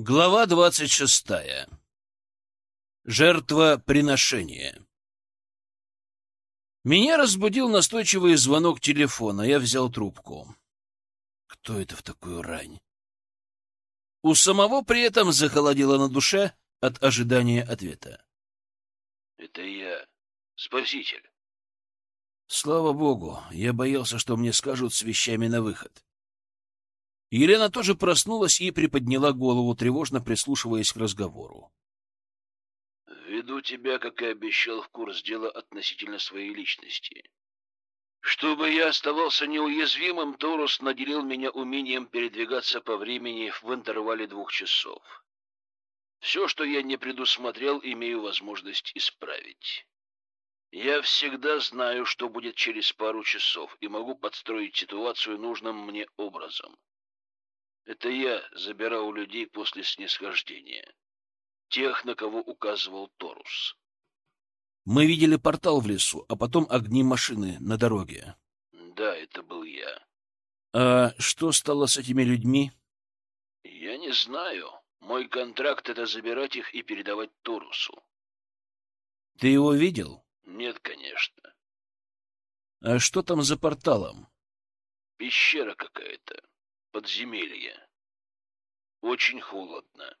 Глава двадцать шестая. Жертвоприношение. Меня разбудил настойчивый звонок телефона. Я взял трубку. Кто это в такую рань? У самого при этом захолодило на душе от ожидания ответа. — Это я, спаситель. Слава богу, я боялся, что мне скажут с вещами на выход. Елена тоже проснулась и приподняла голову, тревожно прислушиваясь к разговору. «Веду тебя, как и обещал, в курс дела относительно своей личности. Чтобы я оставался неуязвимым, Торус наделил меня умением передвигаться по времени в интервале двух часов. Все, что я не предусмотрел, имею возможность исправить. Я всегда знаю, что будет через пару часов, и могу подстроить ситуацию нужным мне образом. Это я забирал у людей после снисхождения. Тех, на кого указывал Торус. Мы видели портал в лесу, а потом огни машины на дороге. Да, это был я. А что стало с этими людьми? Я не знаю. Мой контракт — это забирать их и передавать Торусу. Ты его видел? Нет, конечно. А что там за порталом? Пещера какая-то подземелье. Очень холодно.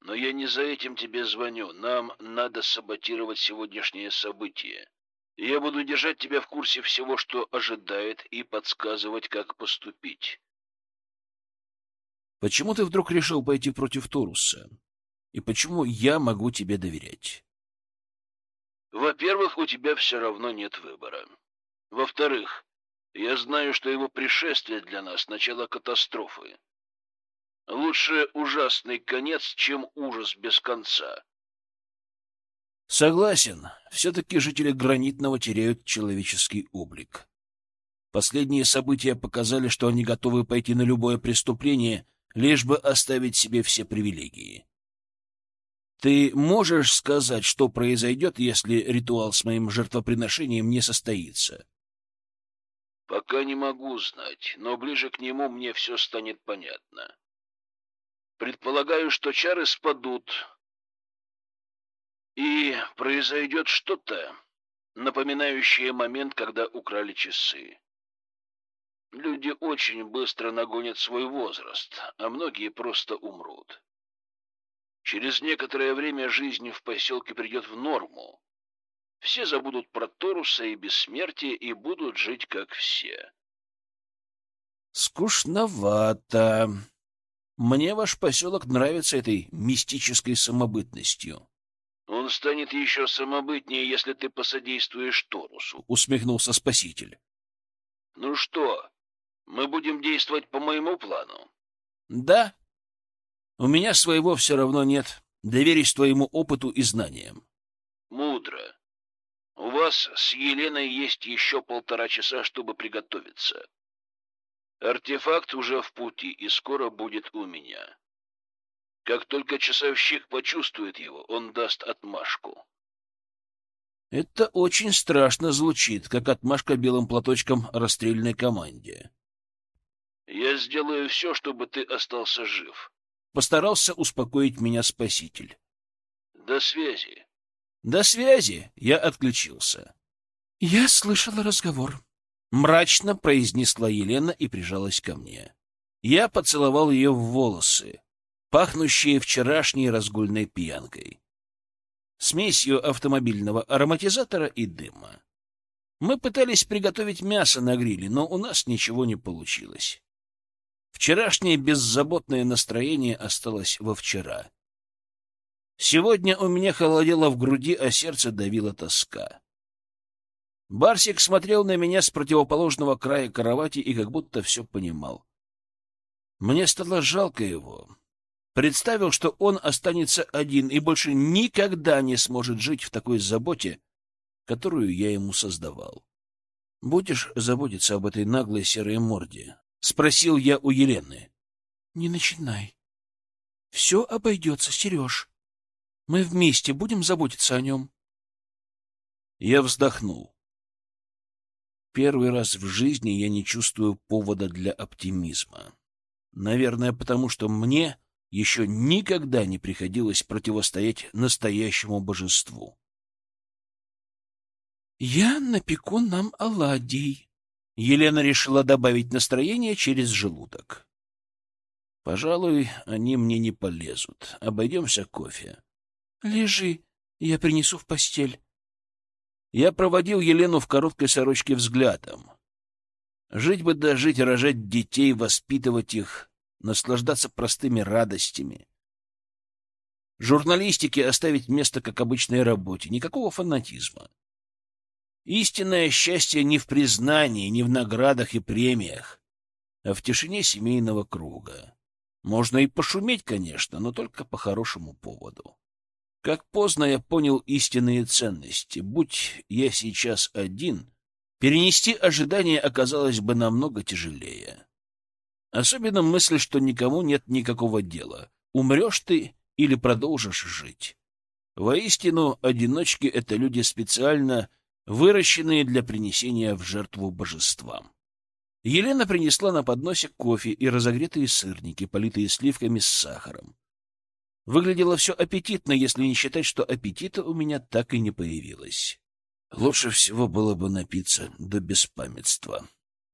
Но я не за этим тебе звоню. Нам надо саботировать сегодняшнее событие. Я буду держать тебя в курсе всего, что ожидает, и подсказывать, как поступить. Почему ты вдруг решил пойти против Торуса? И почему я могу тебе доверять? Во-первых, у тебя все равно нет выбора. Во-вторых, я знаю, что его пришествие для нас — начало катастрофы. Лучше ужасный конец, чем ужас без конца. Согласен. Все-таки жители Гранитного теряют человеческий облик. Последние события показали, что они готовы пойти на любое преступление, лишь бы оставить себе все привилегии. Ты можешь сказать, что произойдет, если ритуал с моим жертвоприношением не состоится? Пока не могу знать, но ближе к нему мне все станет понятно. Предполагаю, что чары спадут, и произойдет что-то, напоминающее момент, когда украли часы. Люди очень быстро нагонят свой возраст, а многие просто умрут. Через некоторое время жизнь в поселке придет в норму, все забудут про Торуса и бессмертие и будут жить как все. Скучновато. Мне ваш поселок нравится этой мистической самобытностью. Он станет еще самобытнее, если ты посодействуешь Торусу. Усмехнулся спаситель. Ну что, мы будем действовать по моему плану? Да. У меня своего все равно нет. Доверюсь твоему опыту и знаниям. Мудро. У вас с Еленой есть еще полтора часа, чтобы приготовиться. Артефакт уже в пути и скоро будет у меня. Как только часовщик почувствует его, он даст отмашку. Это очень страшно звучит, как отмашка белым платочком расстрельной команде. Я сделаю все, чтобы ты остался жив. Постарался успокоить меня спаситель. До связи. До связи я отключился. Я слышала разговор. Мрачно произнесла Елена и прижалась ко мне. Я поцеловал ее в волосы, пахнущие вчерашней разгульной пьянкой. Смесью автомобильного ароматизатора и дыма. Мы пытались приготовить мясо на гриле, но у нас ничего не получилось. Вчерашнее беззаботное настроение осталось во вчера. Сегодня у меня холодело в груди, а сердце давила тоска. Барсик смотрел на меня с противоположного края кровати и как будто все понимал. Мне стало жалко его. Представил, что он останется один и больше никогда не сможет жить в такой заботе, которую я ему создавал. — Будешь заботиться об этой наглой серой морде? — спросил я у Елены. — Не начинай. Все обойдется, Сереж. Мы вместе будем заботиться о нем. Я вздохнул. Первый раз в жизни я не чувствую повода для оптимизма. Наверное, потому что мне еще никогда не приходилось противостоять настоящему божеству. «Я напеку нам оладий», — Елена решила добавить настроение через желудок. «Пожалуй, они мне не полезут. Обойдемся кофе». «Лежи, я принесу в постель». Я проводил Елену в короткой сорочке взглядом. Жить бы да жить, рожать детей, воспитывать их, наслаждаться простыми радостями. Журналистике оставить место как обычной работе, никакого фанатизма. Истинное счастье не в признании, не в наградах и премиях, а в тишине семейного круга. Можно и пошуметь, конечно, но только по хорошему поводу. Как поздно я понял истинные ценности. Будь я сейчас один, перенести ожидания оказалось бы намного тяжелее. Особенно мысль, что никому нет никакого дела. Умрешь ты или продолжишь жить. Воистину, одиночки — это люди специально выращенные для принесения в жертву божествам. Елена принесла на подносе кофе и разогретые сырники, политые сливками с сахаром. Выглядело все аппетитно, если не считать, что аппетита у меня так и не появилось. Лучше всего было бы напиться до беспамятства.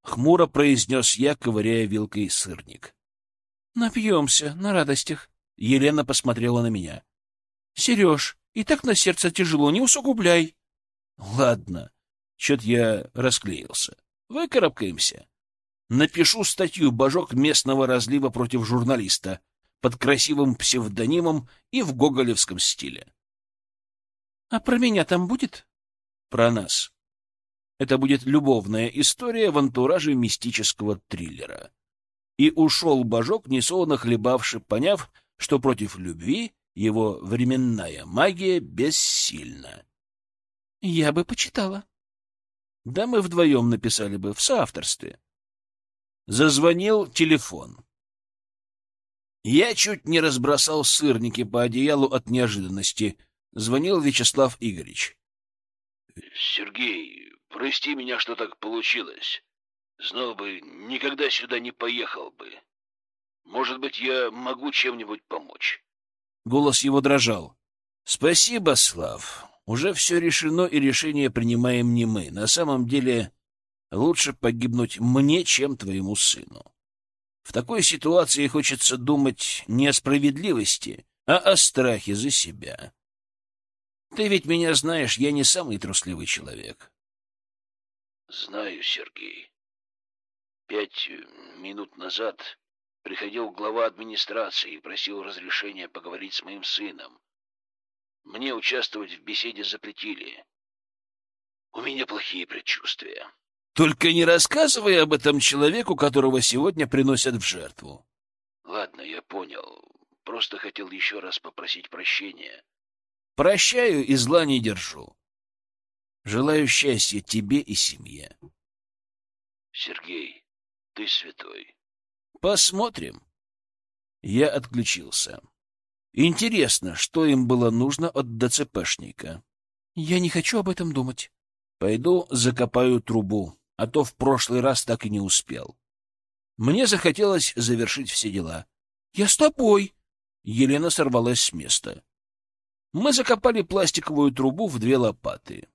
Хмуро произнес я, ковыряя вилкой сырник. — Напьемся на радостях. Елена посмотрела на меня. — Сереж, и так на сердце тяжело, не усугубляй. — Ладно. Чё-то я расклеился. Выкарабкаемся. Напишу статью «Божок местного разлива против журналиста» под красивым псевдонимом и в гоголевском стиле. — А про меня там будет? — Про нас. Это будет любовная история в антураже мистического триллера. И ушел божок, несолоно хлебавший, поняв, что против любви его временная магия бессильна. — Я бы почитала. — Да мы вдвоем написали бы, в соавторстве. Зазвонил телефон. Я чуть не разбросал сырники по одеялу от неожиданности. Звонил Вячеслав Игоревич. — Сергей, Прости меня, что так получилось. Знал бы, никогда сюда не поехал бы. Может быть, я могу чем-нибудь помочь. Голос его дрожал. Спасибо, Слав. Уже все решено, и решение принимаем не мы. На самом деле, лучше погибнуть мне, чем твоему сыну. В такой ситуации хочется думать не о справедливости, а о страхе за себя. Ты ведь меня знаешь, я не самый трусливый человек. Знаю, Сергей. Пять минут назад приходил глава администрации и просил разрешения поговорить с моим сыном. Мне участвовать в беседе запретили. У меня плохие предчувствия. Только не рассказывай об этом человеку, которого сегодня приносят в жертву. Ладно, я понял. Просто хотел еще раз попросить прощения. Прощаю и зла не держу. Желаю счастья тебе и семье. Сергей, ты святой. Посмотрим. Я отключился. Интересно, что им было нужно от ДЦПшника. Я не хочу об этом думать. Пойду закопаю трубу, а то в прошлый раз так и не успел. Мне захотелось завершить все дела. Я с тобой. Елена сорвалась с места. Мы закопали пластиковую трубу в две лопаты.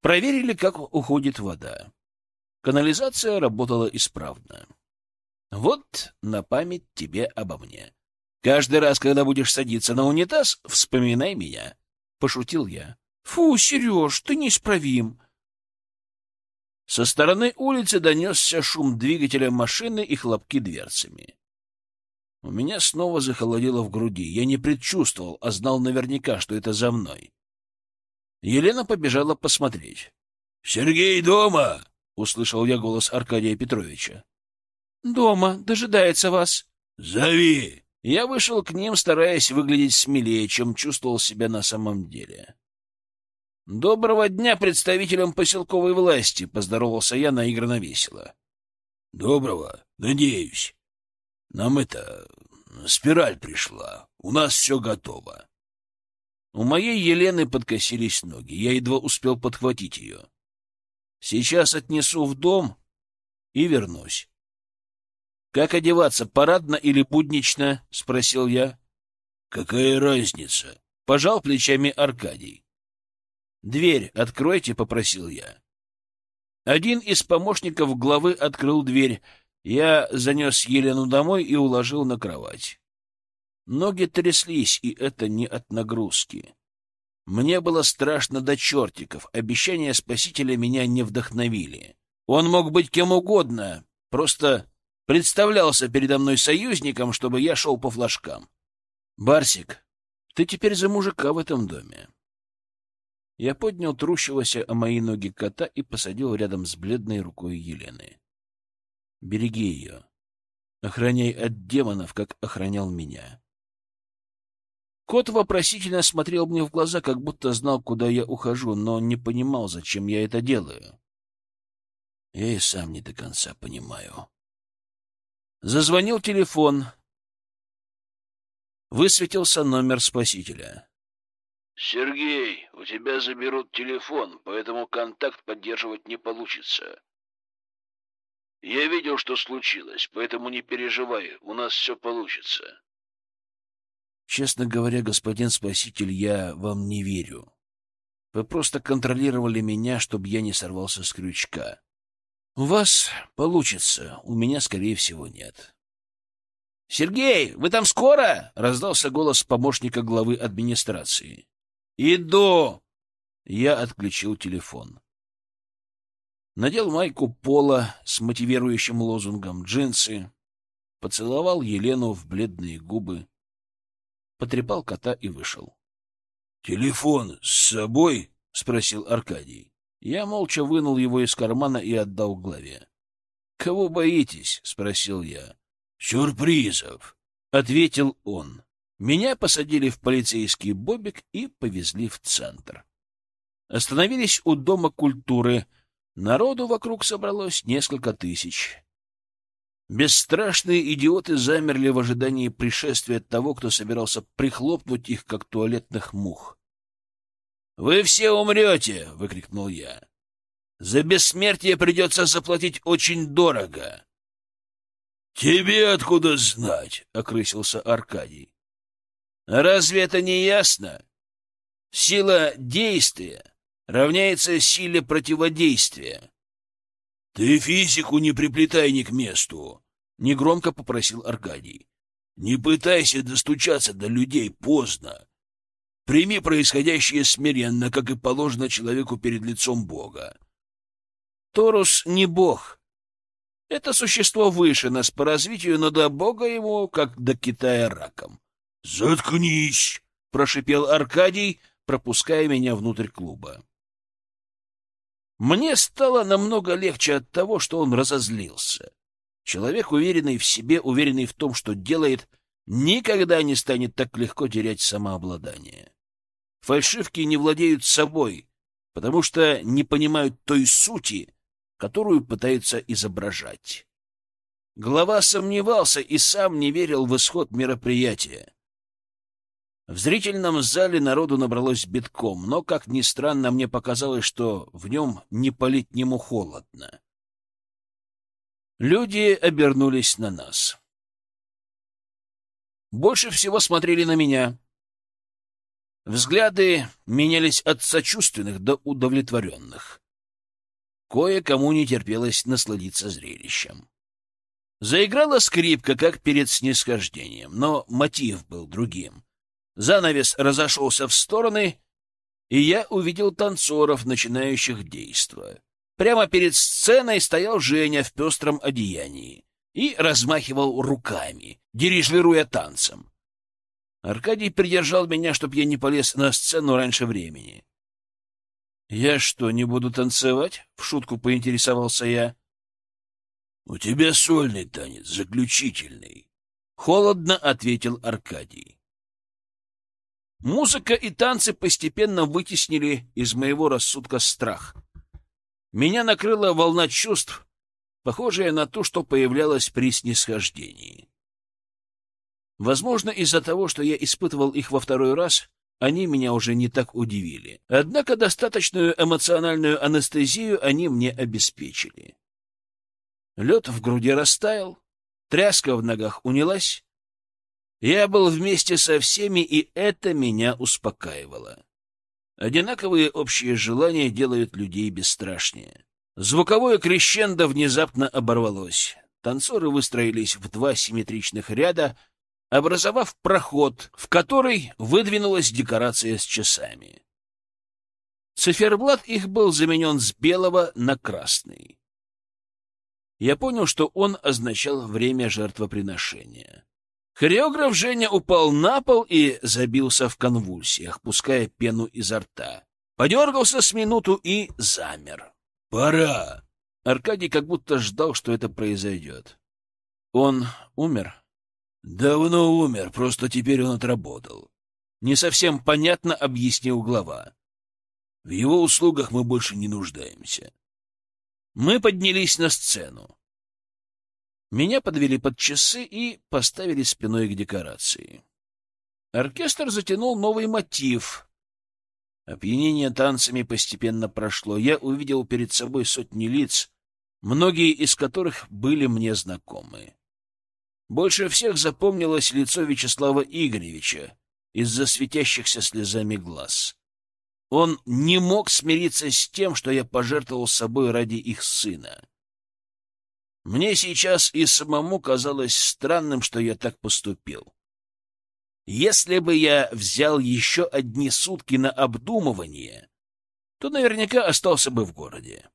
Проверили, как уходит вода. Канализация работала исправно. Вот на память тебе обо мне. Каждый раз, когда будешь садиться на унитаз, вспоминай меня. Пошутил я. Фу, Сереж, ты неисправим. Со стороны улицы донесся шум двигателя машины и хлопки дверцами. У меня снова захолодело в груди. Я не предчувствовал, а знал наверняка, что это за мной. Елена побежала посмотреть. — Сергей дома! — услышал я голос Аркадия Петровича. — Дома, дожидается вас. — Зови! Я вышел к ним, стараясь выглядеть смелее, чем чувствовал себя на самом деле. — Доброго дня представителям поселковой власти! — поздоровался я наигранно весело. — Доброго, надеюсь. Нам это... спираль пришла. У нас все готово. У моей Елены подкосились ноги. Я едва успел подхватить ее. Сейчас отнесу в дом и вернусь. Как одеваться, парадно или буднично? — спросил я. — Какая разница? — пожал плечами Аркадий. — Дверь откройте, — попросил я. Один из помощников главы открыл дверь. Я занес Елену домой и уложил на кровать. Ноги тряслись, и это не от нагрузки. Мне было страшно до чертиков, обещания спасителя меня не вдохновили. Он мог быть кем угодно, просто представлялся передо мной союзником, чтобы я шел по флажкам. «Барсик, ты теперь за мужика в этом доме». Я поднял трущегося о мои ноги кота и посадил рядом с бледной рукой Елены. «Береги ее. Охраняй от демонов, как охранял меня». Кот вопросительно смотрел мне в глаза, как будто знал, куда я ухожу, но не понимал, зачем я это делаю. Я и сам не до конца понимаю. Зазвонил телефон. Высветился номер спасителя. «Сергей, у тебя заберут телефон, поэтому контакт поддерживать не получится. Я видел, что случилось, поэтому не переживай, у нас все получится». Честно говоря, господин спаситель, я вам не верю. Вы просто контролировали меня, чтобы я не сорвался с крючка. У вас получится, у меня, скорее всего, нет. — Сергей, вы там скоро? — раздался голос помощника главы администрации. — Иду! Я отключил телефон. Надел майку пола с мотивирующим лозунгом, джинсы, поцеловал Елену в бледные губы, потрепал кота и вышел. — Телефон с собой? — спросил Аркадий. Я молча вынул его из кармана и отдал главе. — Кого боитесь? — спросил я. — Сюрпризов, — ответил он. Меня посадили в полицейский бобик и повезли в центр. Остановились у Дома культуры. Народу вокруг собралось несколько тысяч. Бесстрашные идиоты замерли в ожидании пришествия того, кто собирался прихлопнуть их, как туалетных мух. «Вы все умрете!» — выкрикнул я. «За бессмертие придется заплатить очень дорого!» «Тебе откуда знать?» — окрысился Аркадий. «Разве это не ясно? Сила действия равняется силе противодействия. — Ты физику не приплетай ни к месту, — негромко попросил Аркадий. — Не пытайся достучаться до людей поздно. Прими происходящее смиренно, как и положено человеку перед лицом Бога. Торус не бог. Это существо выше нас по развитию, но до бога ему, как до Китая, раком. — Заткнись! — прошипел Аркадий, пропуская меня внутрь клуба. Мне стало намного легче от того, что он разозлился. Человек, уверенный в себе, уверенный в том, что делает, никогда не станет так легко терять самообладание. Фальшивки не владеют собой, потому что не понимают той сути, которую пытаются изображать. Глава сомневался и сам не верил в исход мероприятия. В зрительном зале народу набралось битком, но, как ни странно, мне показалось, что в нем не по-летнему холодно. Люди обернулись на нас. Больше всего смотрели на меня. Взгляды менялись от сочувственных до удовлетворенных. Кое-кому не терпелось насладиться зрелищем. Заиграла скрипка, как перед снисхождением, но мотив был другим — Занавес разошелся в стороны, и я увидел танцоров, начинающих действо. Прямо перед сценой стоял Женя в пестром одеянии и размахивал руками, дирижируя танцем. Аркадий придержал меня, чтоб я не полез на сцену раньше времени. — Я что, не буду танцевать? — в шутку поинтересовался я. — У тебя сольный танец, заключительный. — холодно ответил Аркадий. Музыка и танцы постепенно вытеснили из моего рассудка страх. Меня накрыла волна чувств, похожая на то, что появлялось при снисхождении. Возможно, из-за того, что я испытывал их во второй раз, они меня уже не так удивили. Однако достаточную эмоциональную анестезию они мне обеспечили. Лед в груди растаял, тряска в ногах унялась. Я был вместе со всеми, и это меня успокаивало. Одинаковые общие желания делают людей бесстрашнее. Звуковое крещендо внезапно оборвалось. Танцоры выстроились в два симметричных ряда, образовав проход, в который выдвинулась декорация с часами. Циферблат их был заменен с белого на красный. Я понял, что он означал время жертвоприношения. Хореограф Женя упал на пол и забился в конвульсиях, пуская пену изо рта. Подергался с минуту и замер. «Пора!» Аркадий как будто ждал, что это произойдет. «Он умер?» «Давно умер, просто теперь он отработал». Не совсем понятно объяснил глава. «В его услугах мы больше не нуждаемся». Мы поднялись на сцену. Меня подвели под часы и поставили спиной к декорации. Оркестр затянул новый мотив. Опьянение танцами постепенно прошло. Я увидел перед собой сотни лиц, многие из которых были мне знакомы. Больше всех запомнилось лицо Вячеслава Игоревича из-за светящихся слезами глаз. Он не мог смириться с тем, что я пожертвовал собой ради их сына. Мне сейчас и самому казалось странным, что я так поступил. Если бы я взял еще одни сутки на обдумывание, то наверняка остался бы в городе.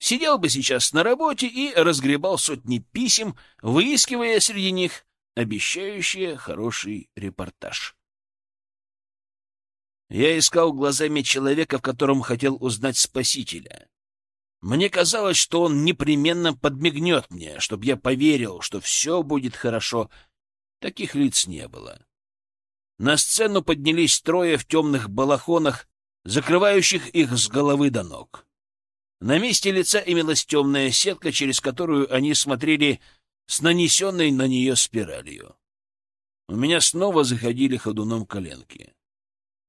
Сидел бы сейчас на работе и разгребал сотни писем, выискивая среди них обещающие хороший репортаж. Я искал глазами человека, в котором хотел узнать Спасителя. Мне казалось, что он непременно подмигнет мне, чтобы я поверил, что все будет хорошо. Таких лиц не было. На сцену поднялись трое в темных балахонах, закрывающих их с головы до ног. На месте лица имелась темная сетка, через которую они смотрели с нанесенной на нее спиралью. У меня снова заходили ходуном коленки.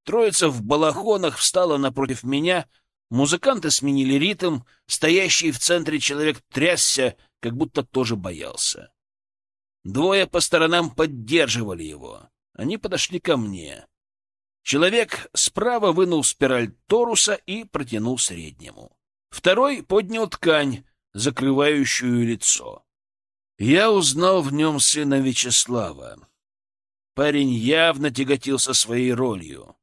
Троица в балахонах встала напротив меня — Музыканты сменили ритм, стоящий в центре человек трясся, как будто тоже боялся. Двое по сторонам поддерживали его. Они подошли ко мне. Человек справа вынул спираль торуса и протянул среднему. Второй поднял ткань, закрывающую лицо. Я узнал в нем сына Вячеслава. Парень явно тяготился своей ролью.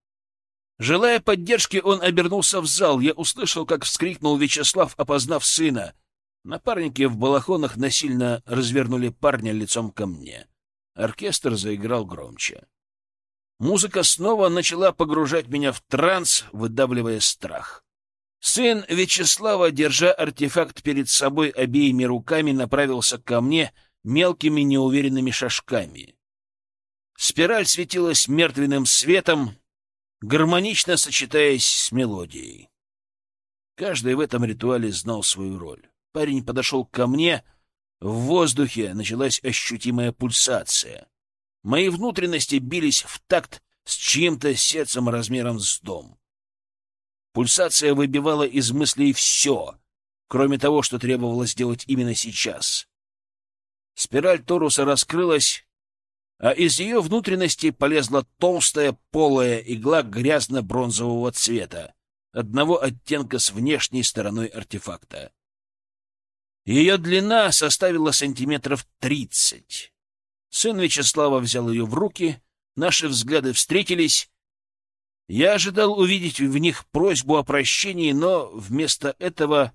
Желая поддержки, он обернулся в зал. Я услышал, как вскрикнул Вячеслав, опознав сына. Напарники в балахонах насильно развернули парня лицом ко мне. Оркестр заиграл громче. Музыка снова начала погружать меня в транс, выдавливая страх. Сын Вячеслава, держа артефакт перед собой обеими руками, направился ко мне мелкими неуверенными шажками. Спираль светилась мертвенным светом, гармонично сочетаясь с мелодией. Каждый в этом ритуале знал свою роль. Парень подошел ко мне, в воздухе началась ощутимая пульсация. Мои внутренности бились в такт с чьим-то сердцем размером с дом. Пульсация выбивала из мыслей все, кроме того, что требовалось сделать именно сейчас. Спираль Торуса раскрылась, а из ее внутренности полезла толстая полая игла грязно-бронзового цвета, одного оттенка с внешней стороной артефакта. Ее длина составила сантиметров тридцать. Сын Вячеслава взял ее в руки, наши взгляды встретились. Я ожидал увидеть в них просьбу о прощении, но вместо этого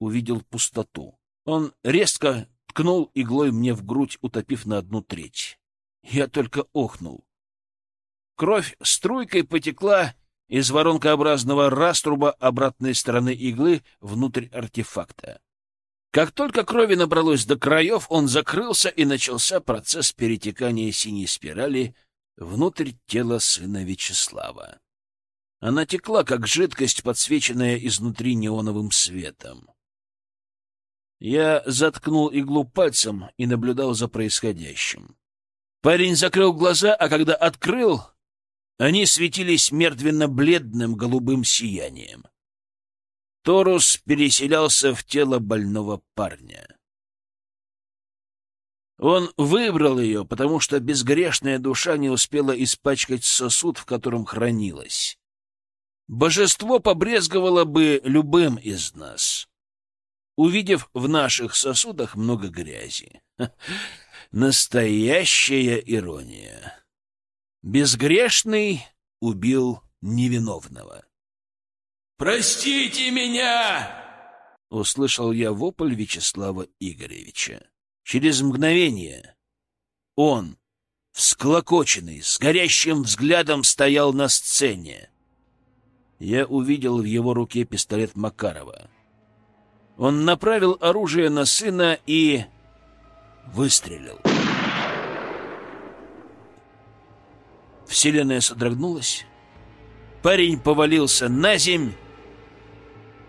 увидел пустоту. Он резко ткнул иглой мне в грудь, утопив на одну треть. Я только охнул. Кровь струйкой потекла из воронкообразного раструба обратной стороны иглы внутрь артефакта. Как только крови набралось до краев, он закрылся, и начался процесс перетекания синей спирали внутрь тела сына Вячеслава. Она текла, как жидкость, подсвеченная изнутри неоновым светом. Я заткнул иглу пальцем и наблюдал за происходящим. Парень закрыл глаза, а когда открыл, они светились мертвенно-бледным голубым сиянием. Торус переселялся в тело больного парня. Он выбрал ее, потому что безгрешная душа не успела испачкать сосуд, в котором хранилась. Божество побрезговало бы любым из нас, увидев в наших сосудах много грязи. Настоящая ирония. Безгрешный убил невиновного. «Простите меня!» — услышал я вопль Вячеслава Игоревича. Через мгновение он, всклокоченный, с горящим взглядом стоял на сцене. Я увидел в его руке пистолет Макарова. Он направил оружие на сына и выстрелил. Вселенная содрогнулась. Парень повалился на земь.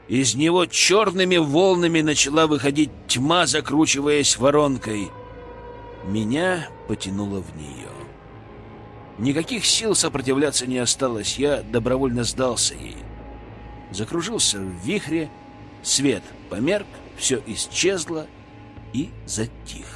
Из него черными волнами начала выходить тьма, закручиваясь воронкой. Меня потянуло в нее. Никаких сил сопротивляться не осталось, я добровольно сдался ей. Закружился в вихре, свет померк, все исчезло и затихло.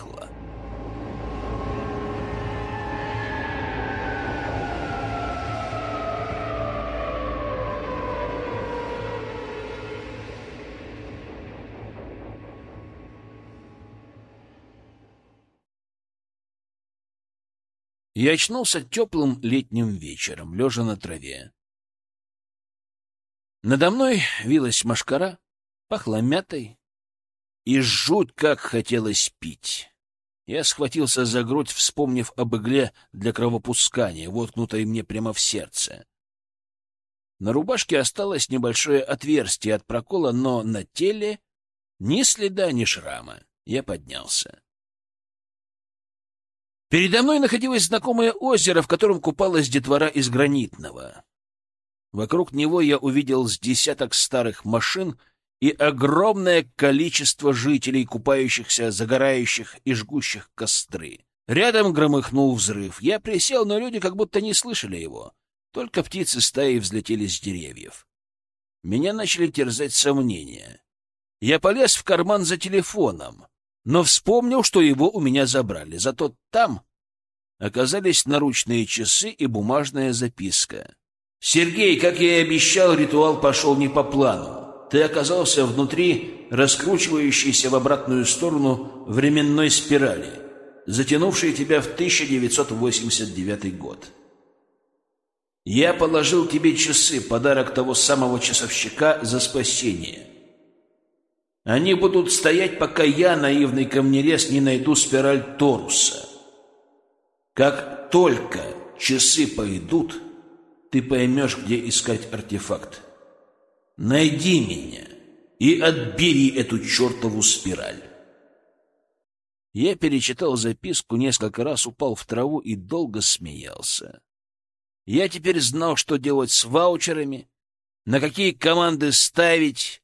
Я очнулся теплым летним вечером, лежа на траве. Надо мной вилась машкара, пахла мятой, и жуть как хотелось пить. Я схватился за грудь, вспомнив об игле для кровопускания, воткнутой мне прямо в сердце. На рубашке осталось небольшое отверстие от прокола, но на теле ни следа, ни шрама. Я поднялся. Передо мной находилось знакомое озеро, в котором купалась детвора из гранитного. Вокруг него я увидел с десяток старых машин и огромное количество жителей, купающихся, загорающих и жгущих костры. Рядом громыхнул взрыв. Я присел, но люди как будто не слышали его. Только птицы стаи взлетели с деревьев. Меня начали терзать сомнения. Я полез в карман за телефоном но вспомнил, что его у меня забрали. Зато там оказались наручные часы и бумажная записка. «Сергей, как я и обещал, ритуал пошел не по плану. Ты оказался внутри раскручивающейся в обратную сторону временной спирали, затянувшей тебя в 1989 год. Я положил тебе часы, подарок того самого часовщика за спасение». Они будут стоять, пока я, наивный камнерез, не найду спираль Торуса. Как только часы пойдут, ты поймешь, где искать артефакт. Найди меня и отбери эту чертову спираль. Я перечитал записку, несколько раз упал в траву и долго смеялся. Я теперь знал, что делать с ваучерами, на какие команды ставить,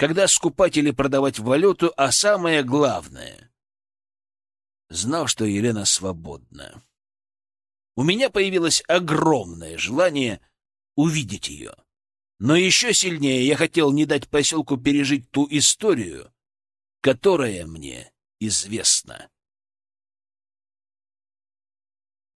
когда скупать или продавать валюту, а самое главное — знал, что Елена свободна. У меня появилось огромное желание увидеть ее. Но еще сильнее я хотел не дать поселку пережить ту историю, которая мне известна.